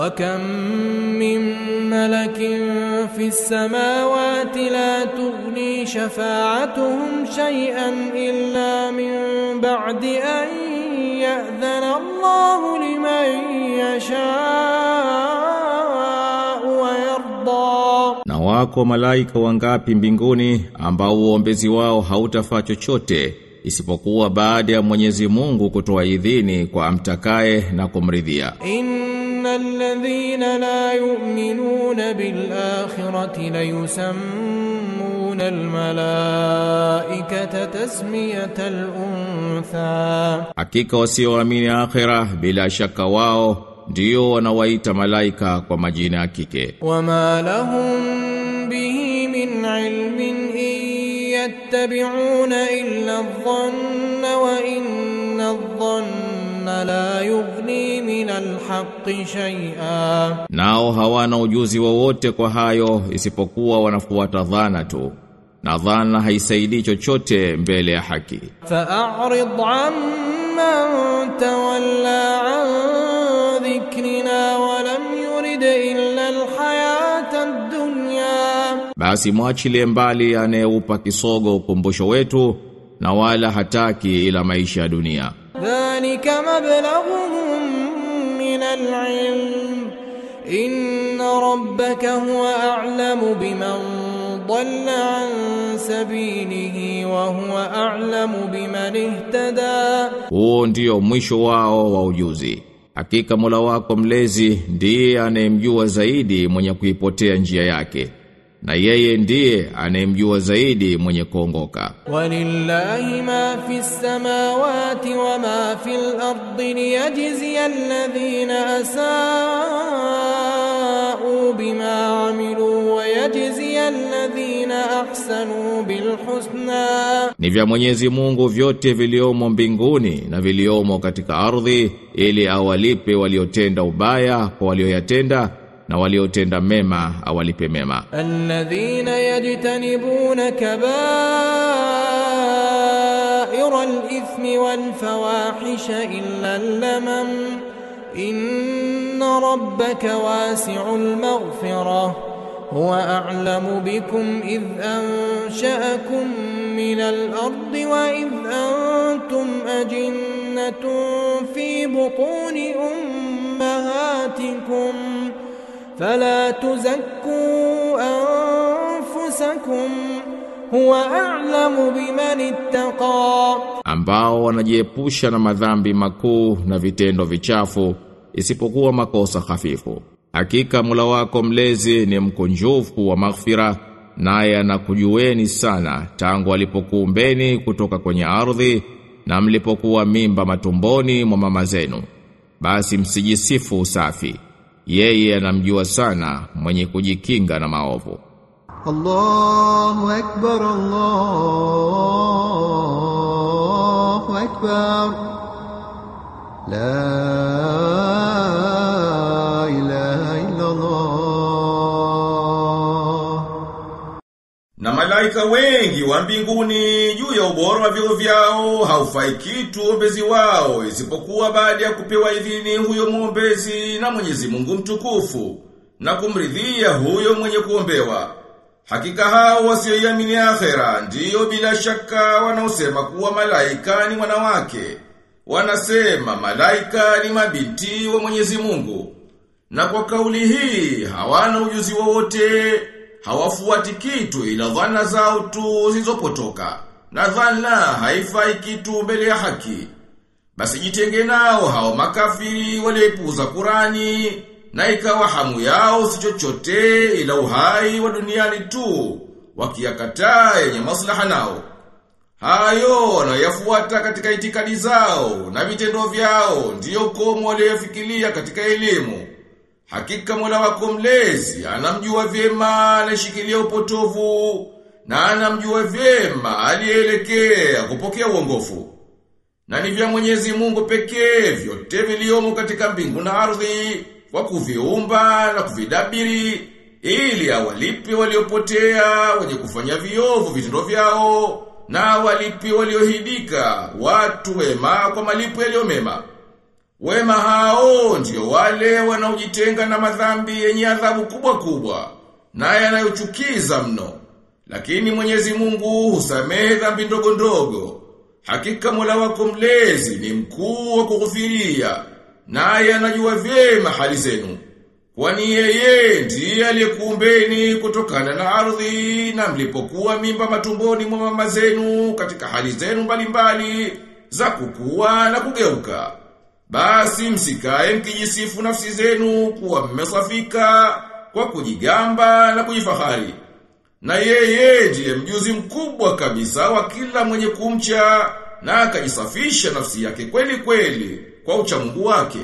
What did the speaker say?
وكم من ملك في السماوات لا تغني شفاعتهم شيئا إلا من بعد أن يأذن الله لمن يشاء ويرضى Na wako malaika wangapi mbinguni ambao uombezi wao hautafaa chochote isipokuwa baada ya Mwenyezi Mungu kutoa idhini kwa amtakaye na kumridhia. إن الذين لا يؤمنون بالآخرة ليسمون الملائكة تسمية الأنثى wasioamini akhera bila shaka wao ndio wanawaita malaika kwa majina ya kike. وما لهم به من علم إن يتبعون إلا minal haqqi shay'a, nao hawana ujuzi wowote kwa hayo isipokuwa wanafuata dhana tu na dhana haisaidi chochote mbele ya haki. Fa'rid amman tawalla an dhikrina wa lam yurid illa alhayata ad-dunya, basi mwachilie mbali anayeupa kisogo ukumbusho wetu na wala hataki ila maisha ya dunia. Dhalika mablaghum من العلم إن ربك هو أعلم بمن ضل عن سبيله وهو أعلم بمن اهتدى Huo ndio mwisho wao wa ujuzi. Hakika Mola wako mlezi ndiye anayemjua zaidi mwenye kuipotea njia yake. na yeye ndiye anemjua zaidi mwenye kuongoka. Walillahi ma fi samawati wa ma fi al-ardi liyajzi alladhina asaa'u bima amilu wa yajzi alladhina ahsanu bil husna, ni vya Mwenyezi Mungu vyote viliomo mbinguni na viliomo katika ardhi, ili awalipe waliotenda ubaya kwa walioyatenda na waliotenda mema awalipe mema. الذين يجتنبون كبائر الإثم والفواحش إلا اللمم إن ربك واسع المغفرة هو أعلم بكم إذ أنشأكم من الأرض وإذ أنتم أجنة في بطون أمهاتكم فلا تزكوا أنفسكم هو أعلم بمن اتقى ambao wanajiepusha na madhambi makuu na vitendo vichafu isipokuwa makosa hafifu. Hakika Mola wako mlezi ni mkunjufu wa maghfira naye anakujueni sana tangu alipokuumbeni kutoka kwenye ardhi na mlipokuwa mimba matumboni mwa mama zenu. Basi msijisifu usafi. yeye anamjua sana mwenye kujikinga na maovu. Allahu akbar, Allahu akbar, la malaika wengi wa mbinguni juu ya ubora wa vyo vyao haufai kitu ombezi wao isipokuwa baada ya kupewa idhini huyo muombezi na Mwenyezi Mungu mtukufu na kumridhia huyo mwenye kuombewa. Hakika hao wasioiamini akhera ndiyo bila shaka wanaosema kuwa malaika ni wanawake. Wanasema malaika ni mabinti wa Mwenyezi Mungu. Na kwa kauli hii hawana ujuzi wowote, hawafuati kitu ila dhana zao tu zilizopotoka. Na dhana haifai kitu mbele ya haki. Basi jitenge nao hao makafiri waliepuza Qurani na ikawa hamu yao si chochote ila uhai wa duniani tu, wakiyakataa yenye maslaha nao. Hayo wanayafuata katika itikadi zao na vitendo vyao ndiyo komo waliofikiria katika elimu. Hakika Mola wako mlezi anamjua vyema anashikilia upotovu na anamjua vyema aliyeelekea kupokea uongofu. Na ni vya Mwenyezi Mungu pekee vyote viliomo katika mbingu na ardhi kwa kuviumba na kuvidabiri ili awalipe waliopotea wenye kufanya viovu vitendo vyao na walipe waliohidika watu wema kwa malipo yaliyo mema. Wema hao ndio wale wanaojitenga na madhambi yenye adhabu kubwa kubwa na yanayochukiza mno. Lakini Mwenyezi Mungu husamehe dhambi ndogo ndogo. Hakika Mola wako mlezi ni mkuu wa kughufiria, naye anajua vyema hali zenu. Kwani yeye ndiye aliyekuumbeni kutokana na ardhi na mlipokuwa mimba matumboni mwa mama zenu katika hali zenu mbalimbali za kukua na kugeuka. Basi msikae mkijisifu nafsi zenu kuwa mmesafika kwa kujigamba na kujifahari. Na yeye ndiye mjuzi mkubwa kabisa wa kila mwenye kumcha na akajisafisha nafsi yake kweli kweli kwa uchamungu wake.